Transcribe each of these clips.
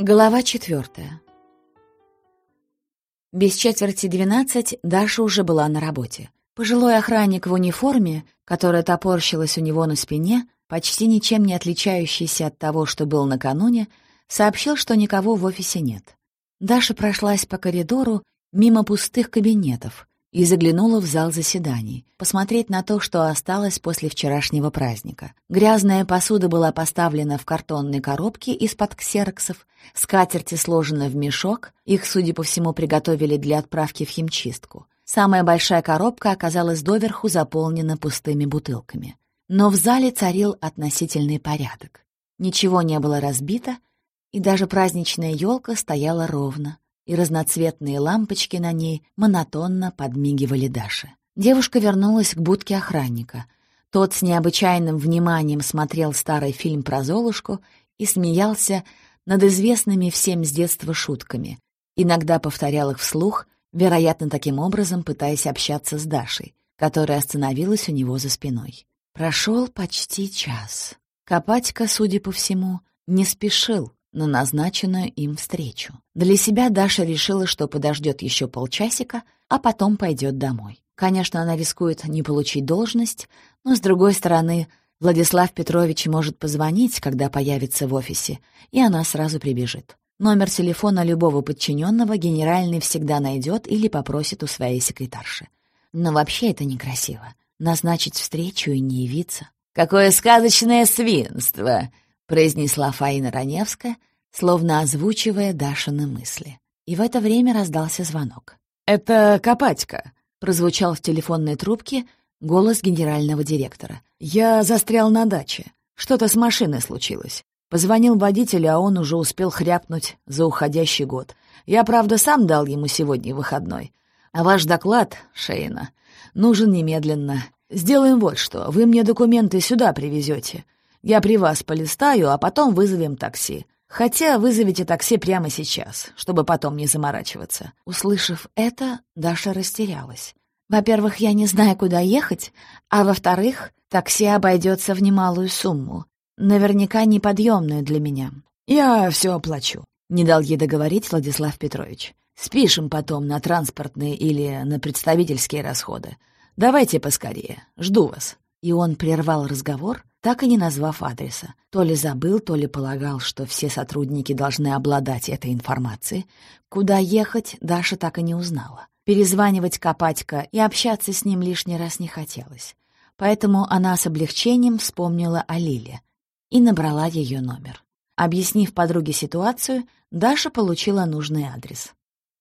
Глава четвертая. Без четверти двенадцать Даша уже была на работе. Пожилой охранник в униформе, которая топорщилась у него на спине, почти ничем не отличающийся от того, что был накануне, сообщил, что никого в офисе нет. Даша прошлась по коридору мимо пустых кабинетов, и заглянула в зал заседаний, посмотреть на то, что осталось после вчерашнего праздника. Грязная посуда была поставлена в картонной коробке из-под ксероксов, скатерти сложены в мешок, их, судя по всему, приготовили для отправки в химчистку. Самая большая коробка оказалась доверху заполнена пустыми бутылками. Но в зале царил относительный порядок. Ничего не было разбито, и даже праздничная елка стояла ровно и разноцветные лампочки на ней монотонно подмигивали Даше. Девушка вернулась к будке охранника. Тот с необычайным вниманием смотрел старый фильм про Золушку и смеялся над известными всем с детства шутками. Иногда повторял их вслух, вероятно, таким образом пытаясь общаться с Дашей, которая остановилась у него за спиной. Прошел почти час. Копатька, судя по всему, не спешил, на назначенную им встречу. Для себя Даша решила, что подождет еще полчасика, а потом пойдет домой. Конечно, она рискует не получить должность, но, с другой стороны, Владислав Петрович может позвонить, когда появится в офисе, и она сразу прибежит. Номер телефона любого подчиненного генеральный всегда найдет или попросит у своей секретарши. Но вообще это некрасиво. Назначить встречу и не явиться. «Какое сказочное свинство!» произнесла Фаина Раневская, словно озвучивая Дашины мысли. И в это время раздался звонок. «Это Копатька», — прозвучал в телефонной трубке голос генерального директора. «Я застрял на даче. Что-то с машиной случилось. Позвонил водителю, а он уже успел хряпнуть за уходящий год. Я, правда, сам дал ему сегодня выходной. А ваш доклад, Шейна, нужен немедленно. Сделаем вот что. Вы мне документы сюда привезете. Я при вас полистаю, а потом вызовем такси. Хотя вызовите такси прямо сейчас, чтобы потом не заморачиваться». Услышав это, Даша растерялась. «Во-первых, я не знаю, куда ехать, а во-вторых, такси обойдется в немалую сумму, наверняка неподъемную для меня». «Я все оплачу», — не дал ей договорить Владислав Петрович. «Спишем потом на транспортные или на представительские расходы. Давайте поскорее, жду вас». И он прервал разговор, так и не назвав адреса. То ли забыл, то ли полагал, что все сотрудники должны обладать этой информацией. Куда ехать, Даша так и не узнала. Перезванивать Копатько и общаться с ним лишний раз не хотелось. Поэтому она с облегчением вспомнила о Лиле и набрала ее номер. Объяснив подруге ситуацию, Даша получила нужный адрес.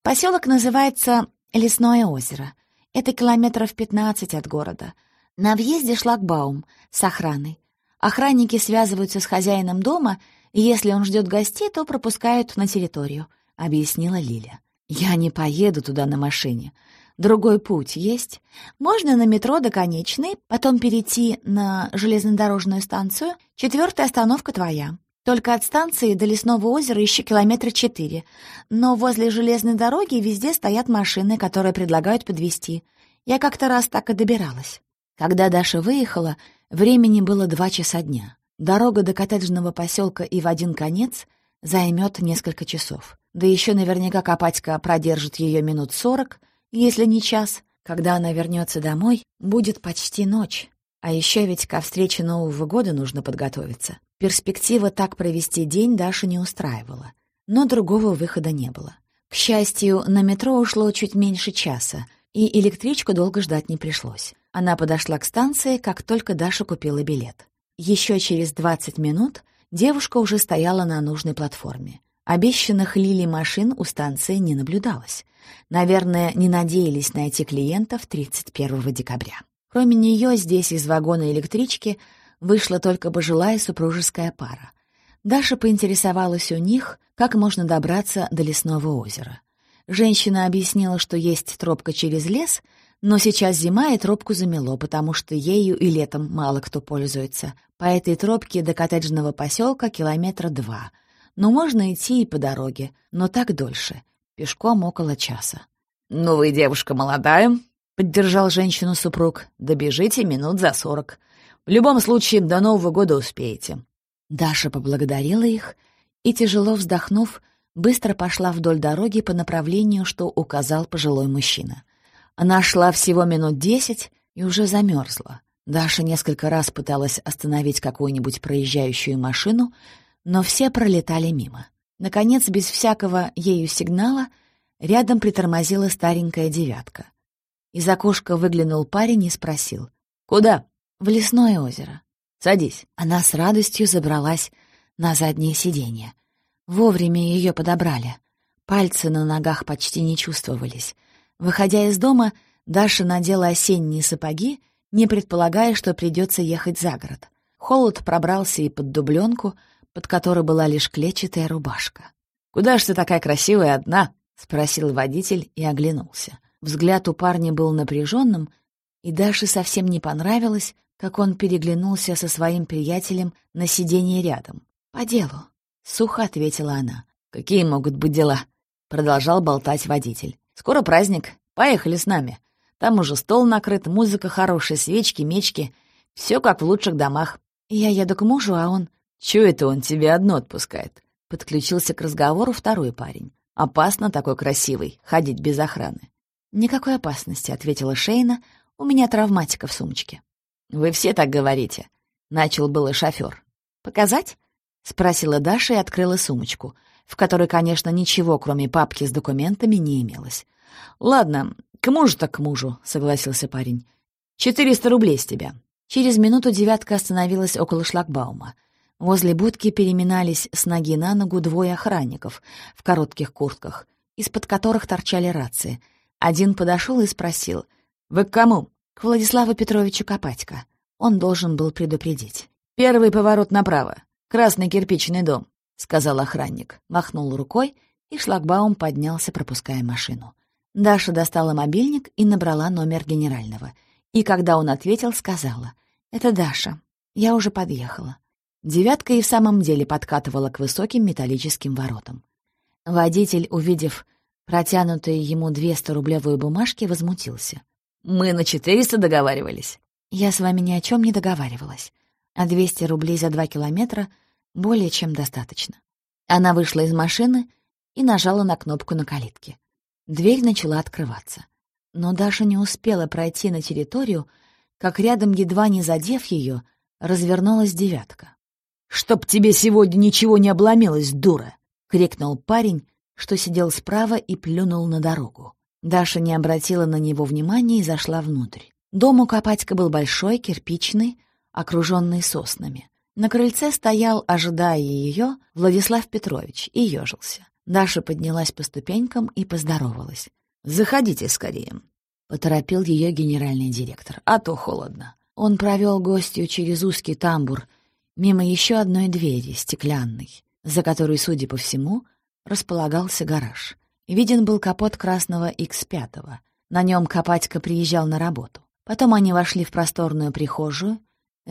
Поселок называется Лесное озеро. Это километров 15 от города. На въезде шлагбаум с охраной. Охранники связываются с хозяином дома, и если он ждет гостей, то пропускают на территорию», — объяснила Лиля. «Я не поеду туда на машине. Другой путь есть. Можно на метро до конечной, потом перейти на железнодорожную станцию. Четвертая остановка твоя. Только от станции до лесного озера еще километра четыре. Но возле железной дороги везде стоят машины, которые предлагают подвезти. Я как-то раз так и добиралась. Когда Даша выехала, времени было два часа дня. Дорога до коттеджного поселка и в один конец займет несколько часов. Да еще наверняка Копатька продержит ее минут сорок, если не час. Когда она вернется домой, будет почти ночь. А еще ведь ко встрече Нового года нужно подготовиться. Перспектива так провести день Дашу не устраивала. Но другого выхода не было. К счастью, на метро ушло чуть меньше часа, и электричку долго ждать не пришлось. Она подошла к станции, как только Даша купила билет. Еще через 20 минут девушка уже стояла на нужной платформе. Обещанных Лили машин у станции не наблюдалось. Наверное, не надеялись найти клиентов 31 декабря. Кроме нее здесь из вагона электрички вышла только пожилая супружеская пара. Даша поинтересовалась у них, как можно добраться до лесного озера. Женщина объяснила, что есть тропка через лес, но сейчас зима, и тропку замело, потому что ею и летом мало кто пользуется. По этой тропке до коттеджного поселка километра два. Но можно идти и по дороге, но так дольше. Пешком около часа. «Ну вы девушка молодая», — поддержал женщину супруг. «Добежите минут за сорок. В любом случае, до Нового года успеете». Даша поблагодарила их и, тяжело вздохнув, быстро пошла вдоль дороги по направлению, что указал пожилой мужчина. Она шла всего минут десять и уже замерзла. Даша несколько раз пыталась остановить какую-нибудь проезжающую машину, но все пролетали мимо. Наконец, без всякого ею сигнала, рядом притормозила старенькая девятка. Из окошка выглянул парень и спросил. «Куда?» «В лесное озеро». «Садись». Она с радостью забралась на заднее сиденье. Вовремя ее подобрали. Пальцы на ногах почти не чувствовались. Выходя из дома, Даша надела осенние сапоги, не предполагая, что придется ехать за город. Холод пробрался и под дубленку, под которой была лишь клетчатая рубашка. «Куда ж ты такая красивая одна?» — спросил водитель и оглянулся. Взгляд у парня был напряженным, и Даше совсем не понравилось, как он переглянулся со своим приятелем на сиденье рядом. «По делу», — сухо ответила она. «Какие могут быть дела?» — продолжал болтать водитель. «Скоро праздник. Поехали с нами. Там уже стол накрыт, музыка хорошая, свечки, мечки. Все как в лучших домах. Я еду к мужу, а он...» «Чё это он тебе одно отпускает?» Подключился к разговору второй парень. «Опасно такой красивый, ходить без охраны». «Никакой опасности», — ответила Шейна. «У меня травматика в сумочке». «Вы все так говорите», — начал было шофер. «Показать?» — спросила Даша и открыла сумочку, в которой, конечно, ничего, кроме папки с документами, не имелось. «Ладно, к мужу так к мужу», — согласился парень. «Четыреста рублей с тебя». Через минуту девятка остановилась около шлагбаума. Возле будки переминались с ноги на ногу двое охранников в коротких куртках, из-под которых торчали рации. Один подошел и спросил, «Вы к кому?» к Владиславу Петровичу Копатько. Он должен был предупредить. «Первый поворот направо. Красный кирпичный дом», — сказал охранник. Махнул рукой, и шлагбаум поднялся, пропуская машину. Даша достала мобильник и набрала номер генерального. И когда он ответил, сказала, «Это Даша. Я уже подъехала». Девятка и в самом деле подкатывала к высоким металлическим воротам. Водитель, увидев протянутые ему 200-рублевые бумажки, возмутился. Мы на 400 договаривались. Я с вами ни о чем не договаривалась. А 200 рублей за два километра более чем достаточно. Она вышла из машины и нажала на кнопку на калитке. Дверь начала открываться. Но Даша не успела пройти на территорию, как рядом, едва не задев ее, развернулась девятка. «Чтоб тебе сегодня ничего не обломилось, дура!» — крикнул парень, что сидел справа и плюнул на дорогу. Даша не обратила на него внимания и зашла внутрь. Дом у Копатька был большой, кирпичный, окруженный соснами. На крыльце стоял, ожидая ее, Владислав Петрович и ежился. Даша поднялась по ступенькам и поздоровалась. «Заходите скорее», — поторопил ее генеральный директор, «а то холодно». Он провел гостью через узкий тамбур, мимо еще одной двери, стеклянной, за которой, судя по всему, располагался гараж. Виден был капот красного X5. На нем Копатько приезжал на работу. Потом они вошли в просторную прихожую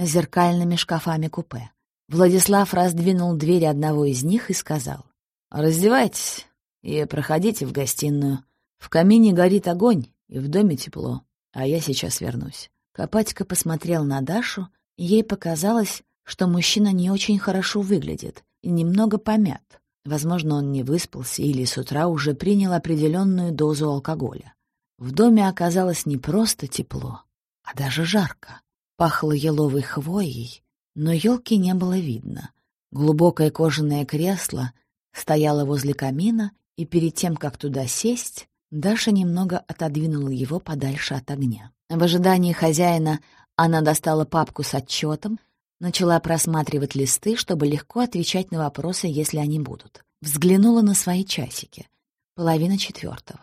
зеркальными шкафами купе. Владислав раздвинул дверь одного из них и сказал, «Раздевайтесь и проходите в гостиную. В камине горит огонь, и в доме тепло, а я сейчас вернусь». Копатько посмотрел на Дашу, и ей показалось, что мужчина не очень хорошо выглядит и немного помят. Возможно, он не выспался или с утра уже принял определенную дозу алкоголя. В доме оказалось не просто тепло, а даже жарко. Пахло еловой хвоей, но елки не было видно. Глубокое кожаное кресло стояло возле камина, и перед тем, как туда сесть, Даша немного отодвинула его подальше от огня. В ожидании хозяина она достала папку с отчетом, Начала просматривать листы, чтобы легко отвечать на вопросы, если они будут. Взглянула на свои часики. Половина четвертого.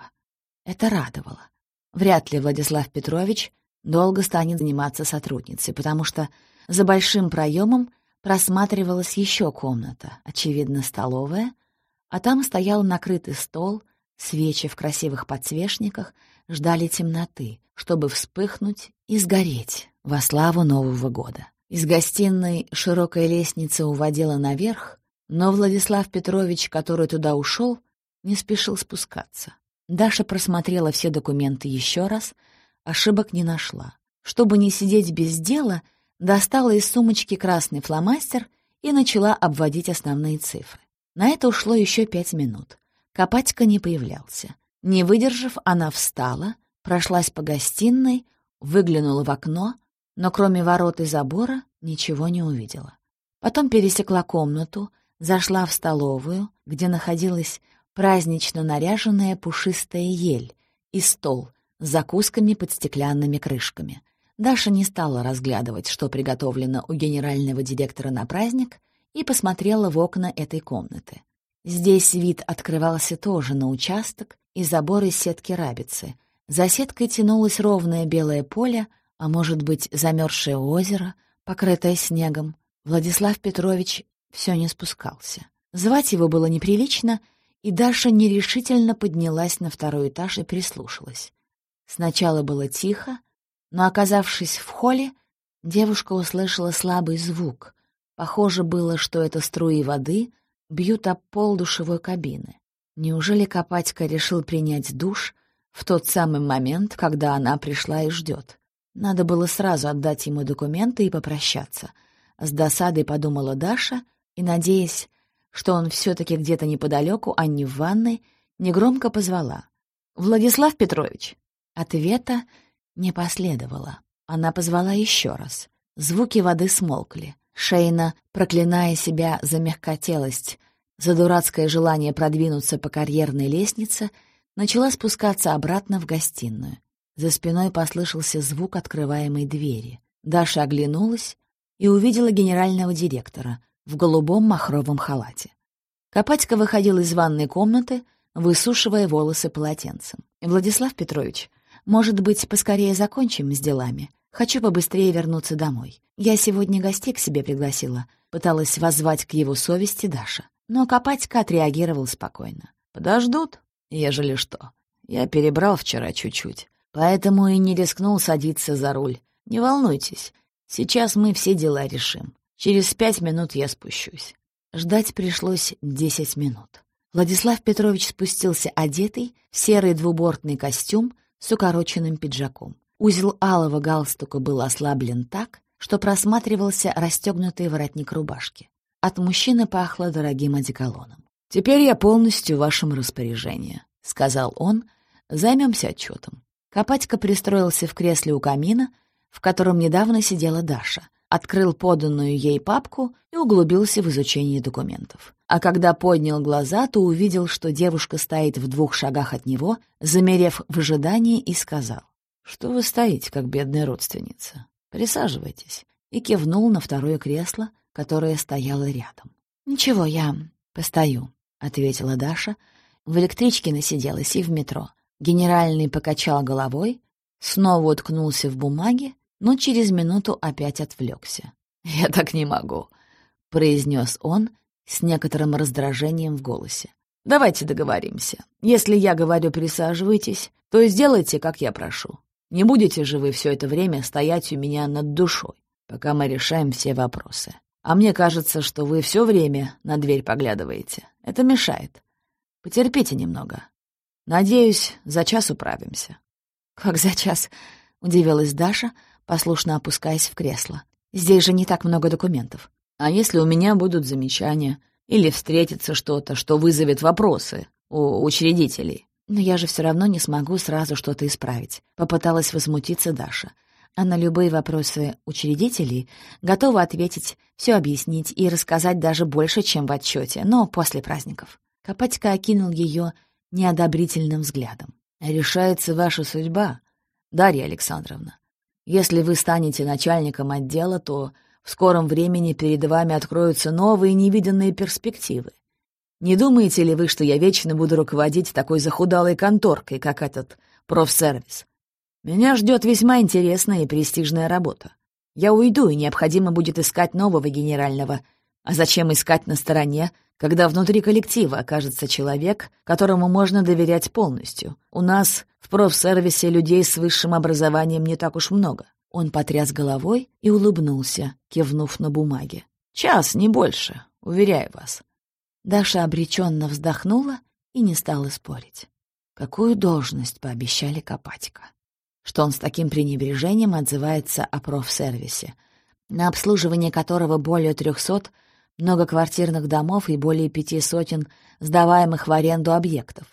Это радовало. Вряд ли Владислав Петрович долго станет заниматься сотрудницей, потому что за большим проемом просматривалась еще комната, очевидно, столовая, а там стоял накрытый стол, свечи в красивых подсвечниках ждали темноты, чтобы вспыхнуть и сгореть во славу Нового года. Из гостиной широкая лестница уводила наверх, но Владислав Петрович, который туда ушел, не спешил спускаться. Даша просмотрела все документы еще раз, ошибок не нашла. Чтобы не сидеть без дела, достала из сумочки красный фломастер и начала обводить основные цифры. На это ушло еще пять минут. Копатька не появлялся. Не выдержав, она встала, прошлась по гостиной, выглянула в окно, но кроме ворот и забора ничего не увидела. Потом пересекла комнату, зашла в столовую, где находилась празднично наряженная пушистая ель и стол закусками под стеклянными крышками. Даша не стала разглядывать, что приготовлено у генерального директора на праздник, и посмотрела в окна этой комнаты. Здесь вид открывался тоже на участок и забор из сетки рабицы. За сеткой тянулось ровное белое поле, а может быть, замерзшее озеро, покрытое снегом. Владислав Петрович все не спускался. Звать его было неприлично, и Даша нерешительно поднялась на второй этаж и прислушалась. Сначала было тихо, но, оказавшись в холле, девушка услышала слабый звук. Похоже было, что это струи воды бьют об пол душевой кабины. Неужели Копатько решил принять душ в тот самый момент, когда она пришла и ждет? Надо было сразу отдать ему документы и попрощаться. С досадой подумала Даша и, надеясь, что он все-таки где-то неподалеку, а не в ванной, негромко позвала. «Владислав Петрович!» Ответа не последовало. Она позвала еще раз. Звуки воды смолкли. Шейна, проклиная себя за мягкотелость, за дурацкое желание продвинуться по карьерной лестнице, начала спускаться обратно в гостиную. За спиной послышался звук открываемой двери. Даша оглянулась и увидела генерального директора в голубом махровом халате. Копатько выходил из ванной комнаты, высушивая волосы полотенцем. «Владислав Петрович, может быть, поскорее закончим с делами? Хочу побыстрее вернуться домой. Я сегодня гостей к себе пригласила. Пыталась воззвать к его совести Даша. Но Копатько отреагировал спокойно. «Подождут, ежели что. Я перебрал вчера чуть-чуть, поэтому и не рискнул садиться за руль. Не волнуйтесь, сейчас мы все дела решим. Через пять минут я спущусь». Ждать пришлось десять минут. Владислав Петрович спустился одетый в серый двубортный костюм с укороченным пиджаком. Узел алого галстука был ослаблен так, что просматривался расстегнутый воротник рубашки. От мужчины пахло дорогим одеколоном. «Теперь я полностью в вашем распоряжении», — сказал он. «Займемся отчетом». Копатько пристроился в кресле у камина, в котором недавно сидела Даша, открыл поданную ей папку и углубился в изучение документов. А когда поднял глаза, то увидел, что девушка стоит в двух шагах от него, замерев в ожидании, и сказал, «Что вы стоите, как бедная родственница? Присаживайтесь». И кивнул на второе кресло, которое стояло рядом. «Ничего, я постою», — ответила Даша. В электричке насиделась и в метро. Генеральный покачал головой, снова уткнулся в бумаге, но через минуту опять отвлекся. «Я так не могу», — произнес он, — с некоторым раздражением в голосе. «Давайте договоримся. Если я говорю «присаживайтесь», то сделайте, как я прошу. Не будете же вы все это время стоять у меня над душой, пока мы решаем все вопросы. А мне кажется, что вы все время на дверь поглядываете. Это мешает. Потерпите немного. Надеюсь, за час управимся». «Как за час?» — удивилась Даша, послушно опускаясь в кресло. «Здесь же не так много документов». А если у меня будут замечания или встретится что-то, что вызовет вопросы у учредителей? Но я же все равно не смогу сразу что-то исправить. Попыталась возмутиться Даша. А на любые вопросы учредителей готова ответить, все объяснить и рассказать даже больше, чем в отчете, но после праздников. Копатько окинул ее неодобрительным взглядом. «Решается ваша судьба, Дарья Александровна. Если вы станете начальником отдела, то в скором времени перед вами откроются новые невиданные перспективы. Не думаете ли вы, что я вечно буду руководить такой захудалой конторкой, как этот профсервис? Меня ждет весьма интересная и престижная работа. Я уйду, и необходимо будет искать нового генерального. А зачем искать на стороне, когда внутри коллектива окажется человек, которому можно доверять полностью? У нас в профсервисе людей с высшим образованием не так уж много. Он потряс головой и улыбнулся, кивнув на бумаге. «Час, не больше, уверяю вас». Даша обреченно вздохнула и не стала спорить. Какую должность пообещали Копатько? Что он с таким пренебрежением отзывается о профсервисе, на обслуживание которого более трехсот многоквартирных домов и более пяти сотен сдаваемых в аренду объектов.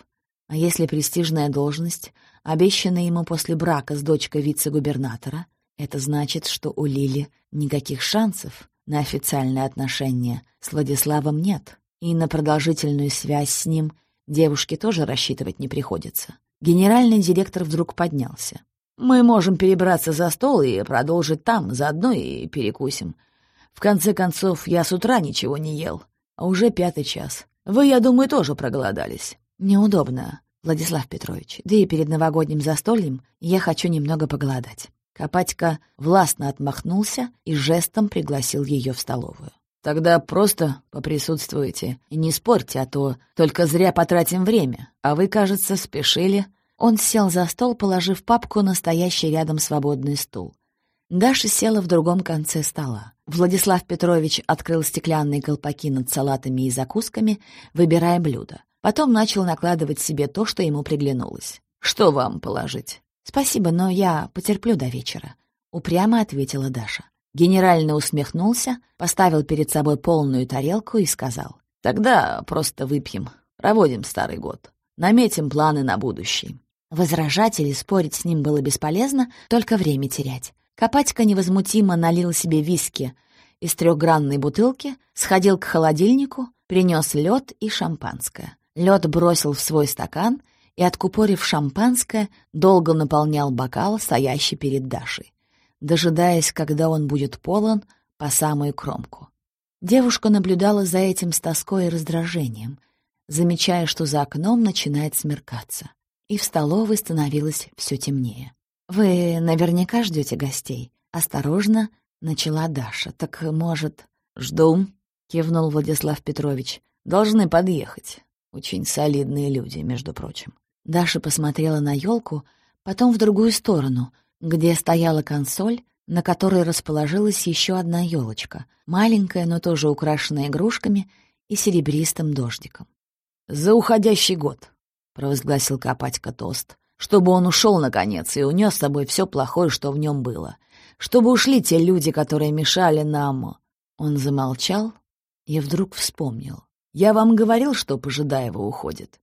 А если престижная должность, обещанная ему после брака с дочкой вице-губернатора, это значит, что у Лили никаких шансов на официальные отношения с Владиславом нет, и на продолжительную связь с ним девушке тоже рассчитывать не приходится. Генеральный директор вдруг поднялся. «Мы можем перебраться за стол и продолжить там, заодно и перекусим. В конце концов, я с утра ничего не ел, а уже пятый час. Вы, я думаю, тоже проголодались». «Неудобно, Владислав Петрович, да и перед новогодним застольем я хочу немного поголодать». Копатько властно отмахнулся и жестом пригласил ее в столовую. «Тогда просто поприсутствуйте и не спорьте, а то только зря потратим время. А вы, кажется, спешили». Он сел за стол, положив папку на стоящий рядом свободный стул. Даша села в другом конце стола. Владислав Петрович открыл стеклянные колпаки над салатами и закусками, выбирая блюдо. Потом начал накладывать себе то, что ему приглянулось. «Что вам положить?» «Спасибо, но я потерплю до вечера», — упрямо ответила Даша. Генерально усмехнулся, поставил перед собой полную тарелку и сказал. «Тогда просто выпьем, проводим старый год, наметим планы на будущее». Возражать или спорить с ним было бесполезно, только время терять. Копатько невозмутимо налил себе виски из трехгранной бутылки, сходил к холодильнику, принес лед и шампанское. Лед бросил в свой стакан и, откупорив шампанское, долго наполнял бокал, стоящий перед Дашей, дожидаясь, когда он будет полон по самую кромку. Девушка наблюдала за этим с тоской и раздражением, замечая, что за окном начинает смеркаться, и в столовой становилось все темнее. «Вы наверняка ждете гостей?» — осторожно начала Даша. «Так, может...» «Жду», — кивнул Владислав Петрович. «Должны подъехать. Очень солидные люди, между прочим». Даша посмотрела на елку, потом в другую сторону, где стояла консоль, на которой расположилась еще одна елочка, маленькая, но тоже украшенная игрушками и серебристым дождиком. «За уходящий год», — провозгласил Копатька тост, «чтобы он ушел, наконец, и унес с собой все плохое, что в нем было, чтобы ушли те люди, которые мешали нам...» Он замолчал и вдруг вспомнил. «Я вам говорил, что Пожидаева уходит?»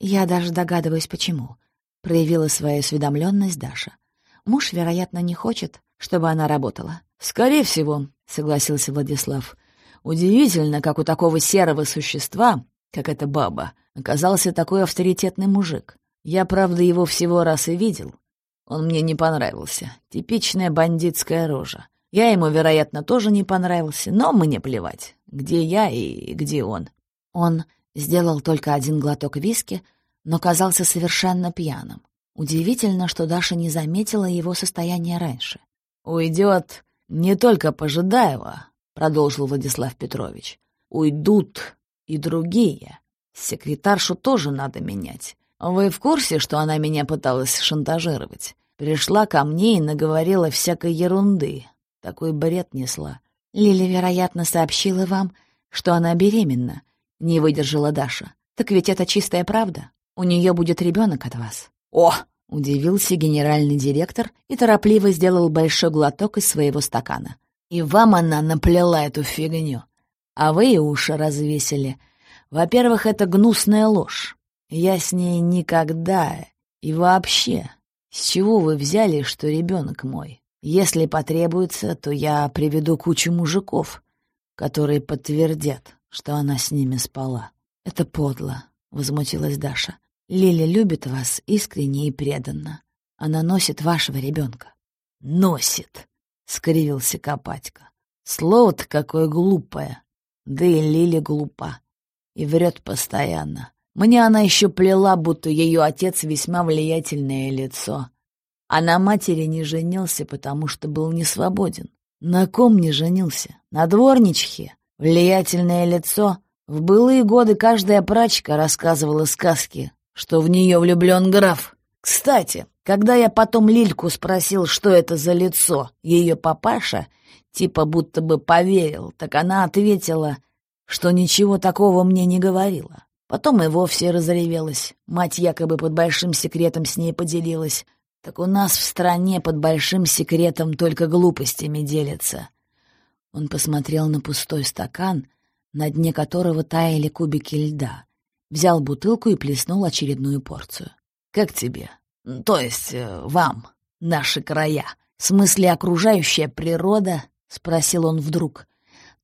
«Я даже догадываюсь, почему», — проявила свою осведомленность Даша. «Муж, вероятно, не хочет, чтобы она работала». «Скорее всего», — согласился Владислав. «Удивительно, как у такого серого существа, как эта баба, оказался такой авторитетный мужик. Я, правда, его всего раз и видел. Он мне не понравился. Типичная бандитская рожа. Я ему, вероятно, тоже не понравился, но мне плевать, где я и где он». Он Сделал только один глоток виски, но казался совершенно пьяным. Удивительно, что Даша не заметила его состояние раньше. «Уйдет не только Пожидаева», — продолжил Владислав Петрович. «Уйдут и другие. Секретаршу тоже надо менять. Вы в курсе, что она меня пыталась шантажировать? Пришла ко мне и наговорила всякой ерунды. Такой бред несла. Лили, вероятно, сообщила вам, что она беременна, — не выдержала Даша. «Так ведь это чистая правда. У нее будет ребенок от вас». «О!» — удивился генеральный директор и торопливо сделал большой глоток из своего стакана. «И вам она наплела эту фигню. А вы и уши развесили. Во-первых, это гнусная ложь. Я с ней никогда и вообще. С чего вы взяли, что ребенок мой? Если потребуется, то я приведу кучу мужиков, которые подтвердят, что она с ними спала. «Это подло», — возмутилась Даша. «Лиля любит вас искренне и преданно. Она носит вашего ребенка». «Носит», — скривился Копатько. «Слово-то какое глупое. Да и Лиля глупа. И врет постоянно. Мне она еще плела, будто ее отец весьма влиятельное лицо. А на матери не женился, потому что был не свободен. На ком не женился? На дворничке? Влиятельное лицо. В былые годы каждая прачка рассказывала сказки, что в нее влюблен граф. Кстати, когда я потом Лильку спросил, что это за лицо, ее папаша, типа будто бы поверил, так она ответила, что ничего такого мне не говорила. Потом и вовсе разревелась. Мать якобы под большим секретом с ней поделилась. Так у нас в стране под большим секретом только глупостями делятся. Он посмотрел на пустой стакан, на дне которого таяли кубики льда. Взял бутылку и плеснул очередную порцию. «Как тебе? То есть э, вам, наши края? В смысле окружающая природа?» — спросил он вдруг.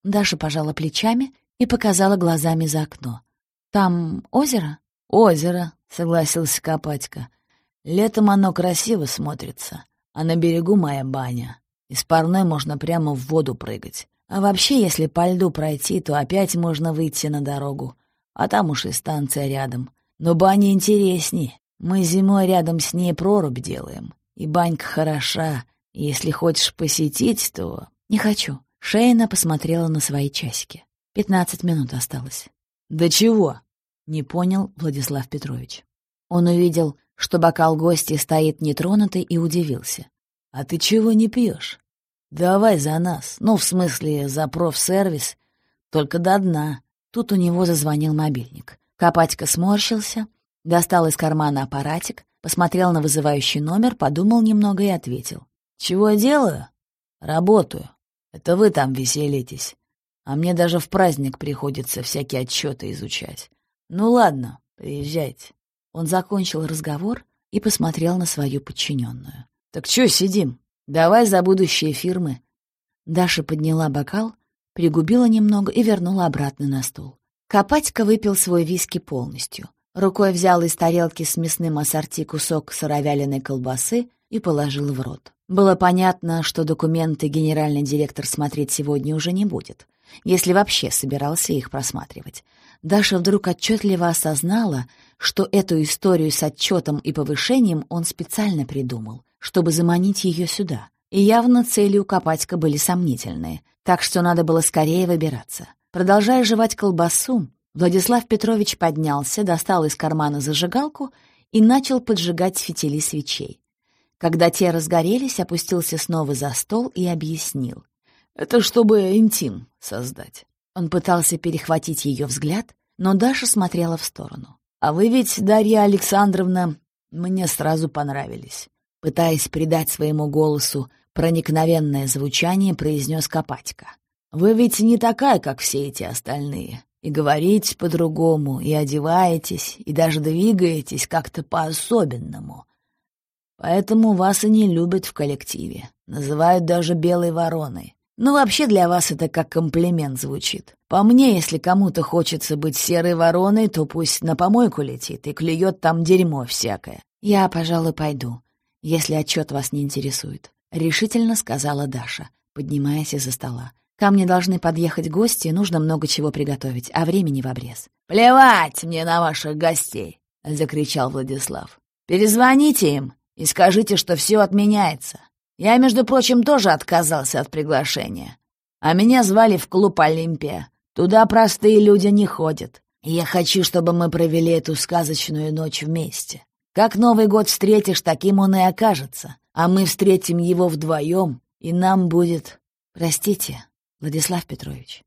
Даша пожала плечами и показала глазами за окно. «Там озеро?» «Озеро», — согласился Копатько. «Летом оно красиво смотрится, а на берегу моя баня. Из парной можно прямо в воду прыгать. А вообще, если по льду пройти, то опять можно выйти на дорогу. А там уж и станция рядом. Но баня интереснее. Мы зимой рядом с ней прорубь делаем. И банька хороша. Если хочешь посетить, то... Не хочу. Шейна посмотрела на свои часики. Пятнадцать минут осталось. «Да чего?» — не понял Владислав Петрович. Он увидел, что бокал гостя стоит нетронутый, и удивился. «А ты чего не пьешь? Давай за нас, ну, в смысле, за профсервис, только до дна». Тут у него зазвонил мобильник. Копатька сморщился, достал из кармана аппаратик, посмотрел на вызывающий номер, подумал немного и ответил. «Чего делаю?» «Работаю. Это вы там веселитесь. А мне даже в праздник приходится всякие отчеты изучать. Ну ладно, приезжайте». Он закончил разговор и посмотрел на свою подчиненную. «Так чё сидим? Давай за будущие фирмы». Даша подняла бокал, пригубила немного и вернула обратно на стол. Копатько выпил свой виски полностью. Рукой взял из тарелки с мясным ассорти кусок сыровяленой колбасы и положил в рот. Было понятно, что документы генеральный директор смотреть сегодня уже не будет, если вообще собирался их просматривать. Даша вдруг отчетливо осознала, что эту историю с отчетом и повышением он специально придумал, чтобы заманить ее сюда. И явно цели у Копатька были сомнительные, так что надо было скорее выбираться. Продолжая жевать колбасу, Владислав Петрович поднялся, достал из кармана зажигалку и начал поджигать фитили свечей. Когда те разгорелись, опустился снова за стол и объяснил. «Это чтобы интим создать. Он пытался перехватить ее взгляд, но Даша смотрела в сторону. «А вы ведь, Дарья Александровна, мне сразу понравились». Пытаясь придать своему голосу проникновенное звучание, произнес Копатько. «Вы ведь не такая, как все эти остальные. И говорите по-другому, и одеваетесь, и даже двигаетесь как-то по-особенному. Поэтому вас и не любят в коллективе. Называют даже белой вороной. Ну, вообще для вас это как комплимент звучит. По мне, если кому-то хочется быть серой вороной, то пусть на помойку летит и клюет там дерьмо всякое. Я, пожалуй, пойду, если отчет вас не интересует, — решительно сказала Даша, поднимаясь из-за стола. Ко мне должны подъехать гости, нужно много чего приготовить, а времени в обрез. «Плевать мне на ваших гостей!» — закричал Владислав. «Перезвоните им и скажите, что все отменяется. Я, между прочим, тоже отказался от приглашения. А меня звали в клуб «Олимпия». Туда простые люди не ходят. я хочу, чтобы мы провели эту сказочную ночь вместе. Как Новый год встретишь, таким он и окажется. А мы встретим его вдвоем, и нам будет... Простите, Владислав Петрович,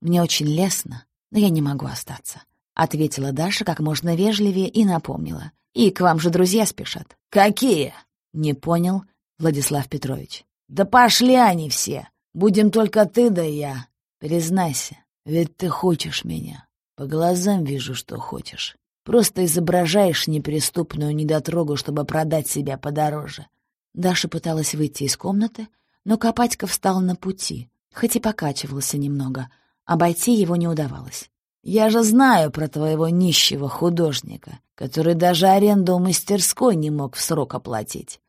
мне очень лестно, но я не могу остаться. — ответила Даша как можно вежливее и напомнила. «И к вам же друзья спешат». «Какие?» — не понял Владислав Петрович. «Да пошли они все! Будем только ты да я. Признайся, ведь ты хочешь меня. По глазам вижу, что хочешь. Просто изображаешь неприступную недотрогу, чтобы продать себя подороже». Даша пыталась выйти из комнаты, но Копатько встал на пути, хоть и покачивался немного. Обойти его не удавалось. «Я же знаю про твоего нищего художника, который даже аренду мастерской не мог в срок оплатить.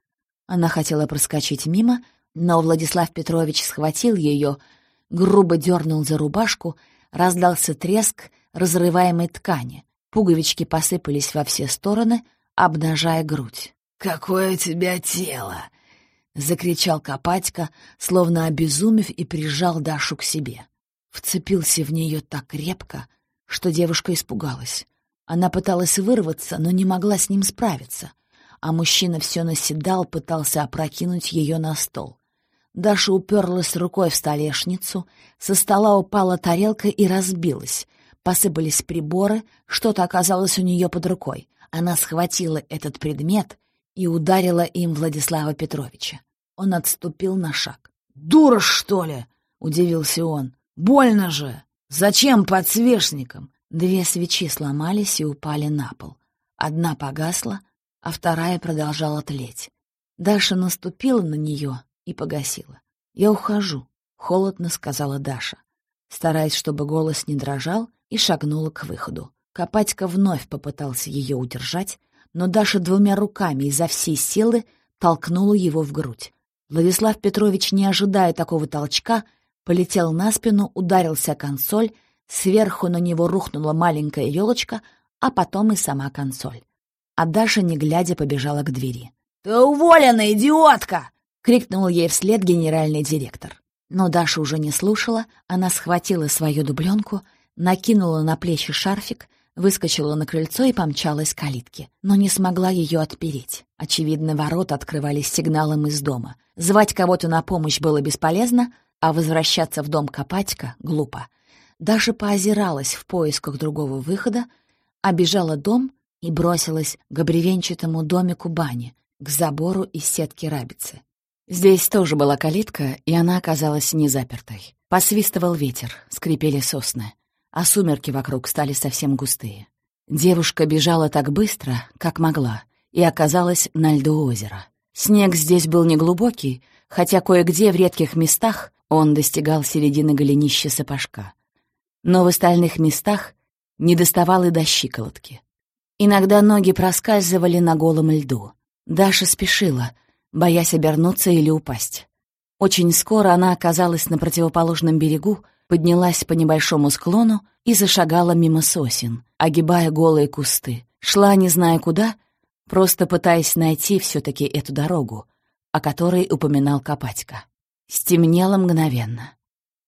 Она хотела проскочить мимо, но Владислав Петрович схватил ее, грубо дернул за рубашку, раздался треск разрываемой ткани. Пуговички посыпались во все стороны, обнажая грудь. «Какое у тебя тело!» — закричал Копатько, словно обезумев, и прижал Дашу к себе. Вцепился в нее так крепко, что девушка испугалась. Она пыталась вырваться, но не могла с ним справиться — а мужчина все наседал, пытался опрокинуть ее на стол. Даша уперлась рукой в столешницу, со стола упала тарелка и разбилась. Посыпались приборы, что-то оказалось у нее под рукой. Она схватила этот предмет и ударила им Владислава Петровича. Он отступил на шаг. «Дура, что ли?» — удивился он. «Больно же! Зачем подсвечником?» Две свечи сломались и упали на пол. Одна погасла, а вторая продолжала тлеть. Даша наступила на нее и погасила. «Я ухожу», — холодно сказала Даша, стараясь, чтобы голос не дрожал, и шагнула к выходу. Копатька вновь попытался ее удержать, но Даша двумя руками изо всей силы толкнула его в грудь. Владислав Петрович, не ожидая такого толчка, полетел на спину, ударился о консоль, сверху на него рухнула маленькая елочка, а потом и сама консоль. А Даша, не глядя, побежала к двери. «Ты уволена, идиотка!» — крикнул ей вслед генеральный директор. Но Даша уже не слушала, она схватила свою дубленку, накинула на плечи шарфик, выскочила на крыльцо и помчалась к калитке, но не смогла ее отпереть. Очевидно, ворота открывались сигналом из дома. Звать кого-то на помощь было бесполезно, а возвращаться в дом Копатька — глупо. Даша поозиралась в поисках другого выхода, обежала дом и бросилась к бревенчатому домику бани, к забору из сетки рабицы. Здесь тоже была калитка, и она оказалась незапертой. Посвистывал ветер, скрипели сосны, а сумерки вокруг стали совсем густые. Девушка бежала так быстро, как могла, и оказалась на льду озера. Снег здесь был неглубокий, хотя кое-где в редких местах он достигал середины голенища сапожка. Но в остальных местах не доставал и до щиколотки. Иногда ноги проскальзывали на голом льду. Даша спешила, боясь обернуться или упасть. Очень скоро она оказалась на противоположном берегу, поднялась по небольшому склону и зашагала мимо сосен, огибая голые кусты. Шла не зная куда, просто пытаясь найти все таки эту дорогу, о которой упоминал Копатько. Стемнело мгновенно.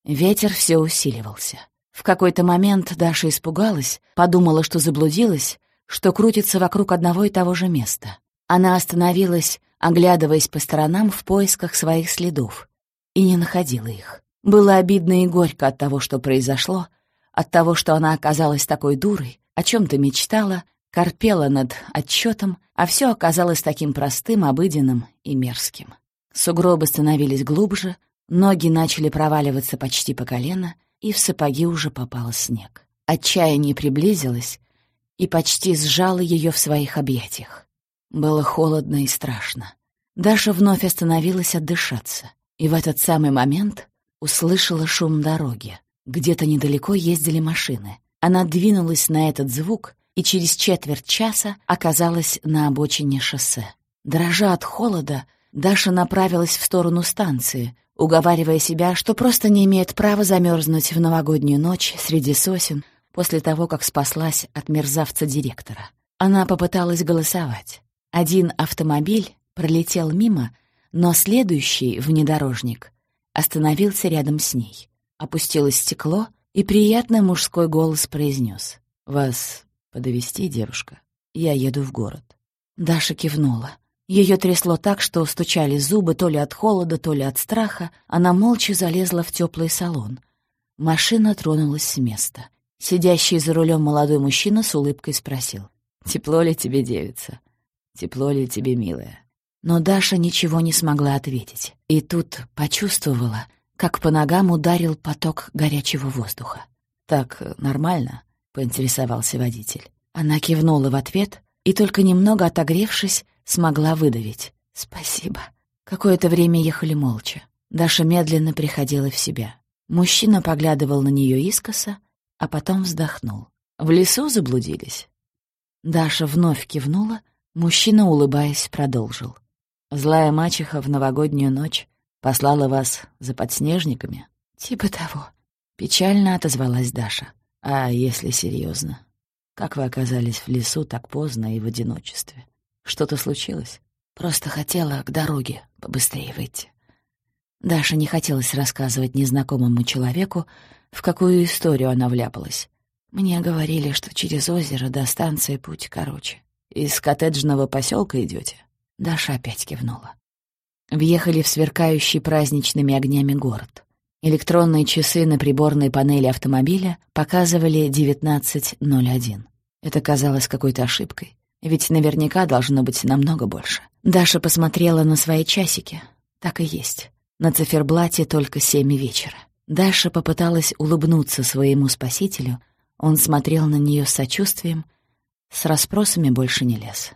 Ветер все усиливался. В какой-то момент Даша испугалась, подумала, что заблудилась, что крутится вокруг одного и того же места. Она остановилась, оглядываясь по сторонам в поисках своих следов, и не находила их. Было обидно и горько от того, что произошло, от того, что она оказалась такой дурой, о чем то мечтала, корпела над отчетом, а все оказалось таким простым, обыденным и мерзким. Сугробы становились глубже, ноги начали проваливаться почти по колено, и в сапоги уже попал снег. Отчаяние приблизилось и почти сжало ее в своих объятиях. Было холодно и страшно. Даша вновь остановилась отдышаться, и в этот самый момент услышала шум дороги. Где-то недалеко ездили машины. Она двинулась на этот звук и через четверть часа оказалась на обочине шоссе. Дрожа от холода, Даша направилась в сторону станции, уговаривая себя, что просто не имеет права замерзнуть в новогоднюю ночь среди сосен после того, как спаслась от мерзавца-директора. Она попыталась голосовать. Один автомобиль пролетел мимо, но следующий внедорожник остановился рядом с ней. Опустилось стекло, и приятный мужской голос произнес: «Вас подвести, девушка? Я еду в город». Даша кивнула. Ее трясло так, что стучали зубы то ли от холода, то ли от страха. Она молча залезла в теплый салон. Машина тронулась с места. Сидящий за рулем молодой мужчина с улыбкой спросил. «Тепло ли тебе, девица? Тепло ли тебе, милая?» Но Даша ничего не смогла ответить. И тут почувствовала, как по ногам ударил поток горячего воздуха. «Так нормально?» — поинтересовался водитель. Она кивнула в ответ и, только немного отогревшись, смогла выдавить. «Спасибо». Какое-то время ехали молча. Даша медленно приходила в себя. Мужчина поглядывал на нее искоса, а потом вздохнул. «В лесу заблудились?» Даша вновь кивнула, мужчина, улыбаясь, продолжил. «Злая мачеха в новогоднюю ночь послала вас за подснежниками?» «Типа того». Печально отозвалась Даша. «А если серьезно, Как вы оказались в лесу так поздно и в одиночестве?» Что-то случилось? Просто хотела к дороге побыстрее выйти. Даша не хотелось рассказывать незнакомому человеку, в какую историю она вляпалась. Мне говорили, что через озеро до станции путь короче. Из коттеджного поселка идете? Даша опять кивнула. Въехали в сверкающий праздничными огнями город. Электронные часы на приборной панели автомобиля показывали 19.01. Это казалось какой-то ошибкой. Ведь наверняка должно быть намного больше. Даша посмотрела на свои часики. Так и есть. На циферблате только семь вечера. Даша попыталась улыбнуться своему спасителю, он смотрел на нее с сочувствием, с расспросами больше не лез.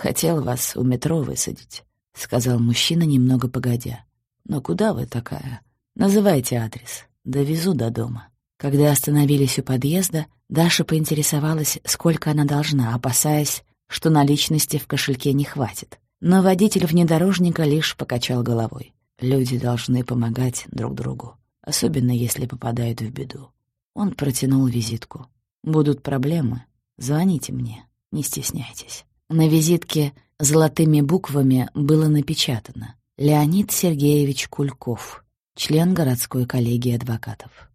«Хотел вас у метро высадить», — сказал мужчина немного погодя. «Но куда вы такая? Называйте адрес. Довезу до дома». Когда остановились у подъезда, Даша поинтересовалась, сколько она должна, опасаясь, что наличности в кошельке не хватит. Но водитель внедорожника лишь покачал головой. Люди должны помогать друг другу, особенно если попадают в беду. Он протянул визитку. «Будут проблемы? Звоните мне, не стесняйтесь». На визитке золотыми буквами было напечатано «Леонид Сергеевич Кульков, член городской коллегии адвокатов».